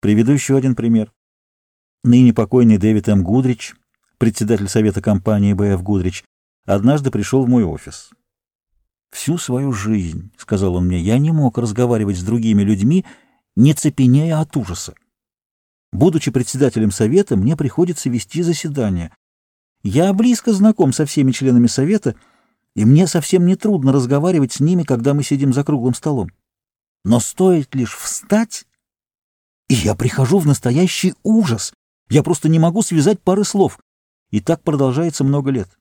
Приведу еще один пример. Ныне покойный Дэвид М. Гудрич, председатель совета компании БФ Гудрич, однажды пришел в мой офис. «Всю свою жизнь, — сказал он мне, — я не мог разговаривать с другими людьми, не цепенея от ужаса. Будучи председателем совета, мне приходится вести заседания. Я близко знаком со всеми членами совета, и мне совсем не трудно разговаривать с ними, когда мы сидим за круглым столом. Но стоит лишь встать, и я прихожу в настоящий ужас. Я просто не могу связать пары слов. И так продолжается много лет.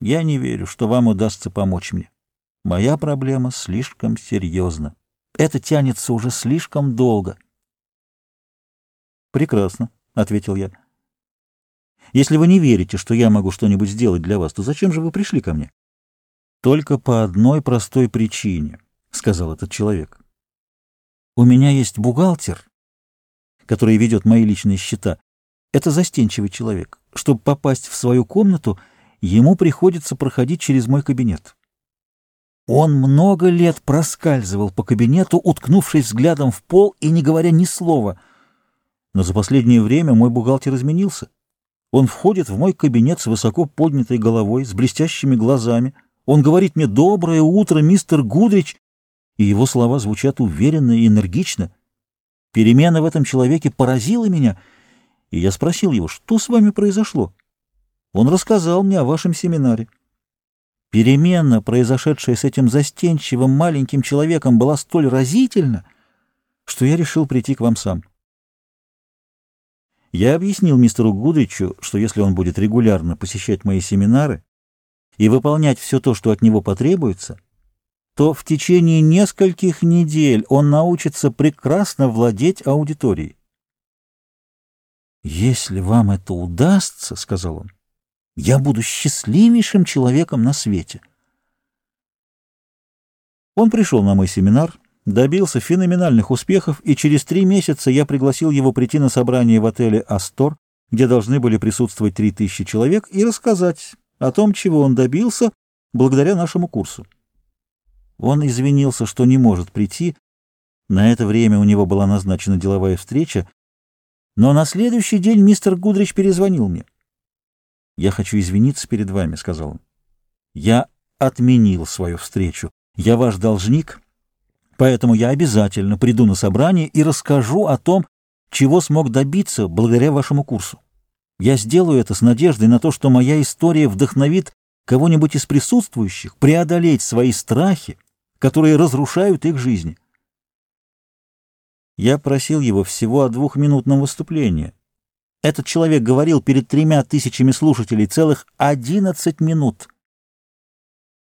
Я не верю, что вам удастся помочь мне. Моя проблема слишком серьезна. Это тянется уже слишком долго. «Прекрасно», — ответил я. «Если вы не верите, что я могу что-нибудь сделать для вас, то зачем же вы пришли ко мне?» «Только по одной простой причине», — сказал этот человек. «У меня есть бухгалтер, который ведет мои личные счета. Это застенчивый человек. Чтобы попасть в свою комнату, ему приходится проходить через мой кабинет. Он много лет проскальзывал по кабинету, уткнувшись взглядом в пол и не говоря ни слова. Но за последнее время мой бухгалтер изменился. Он входит в мой кабинет с высоко поднятой головой, с блестящими глазами. Он говорит мне «Доброе утро, мистер Гудрич!» и его слова звучат уверенно и энергично. Перемена в этом человеке поразила меня, и я спросил его, что с вами произошло. Он рассказал мне о вашем семинаре. Перемена, произошедшая с этим застенчивым маленьким человеком, была столь разительна, что я решил прийти к вам сам. Я объяснил мистеру Гудричу, что если он будет регулярно посещать мои семинары и выполнять все то, что от него потребуется, то в течение нескольких недель он научится прекрасно владеть аудиторией. «Если вам это удастся, — сказал он, я буду счастливейшим человеком на свете. Он пришел на мой семинар, добился феноменальных успехов, и через три месяца я пригласил его прийти на собрание в отеле «Астор», где должны были присутствовать три тысячи человек, и рассказать о том, чего он добился благодаря нашему курсу. Он извинился, что не может прийти. На это время у него была назначена деловая встреча, но на следующий день мистер Гудрич перезвонил мне. «Я хочу извиниться перед вами», — сказал он. «Я отменил свою встречу. Я ваш должник, поэтому я обязательно приду на собрание и расскажу о том, чего смог добиться благодаря вашему курсу. Я сделаю это с надеждой на то, что моя история вдохновит кого-нибудь из присутствующих преодолеть свои страхи, которые разрушают их жизни. Я просил его всего о двухминутном выступлении, этот человек говорил перед тремя тысячами слушателей целых одиннадцать минут.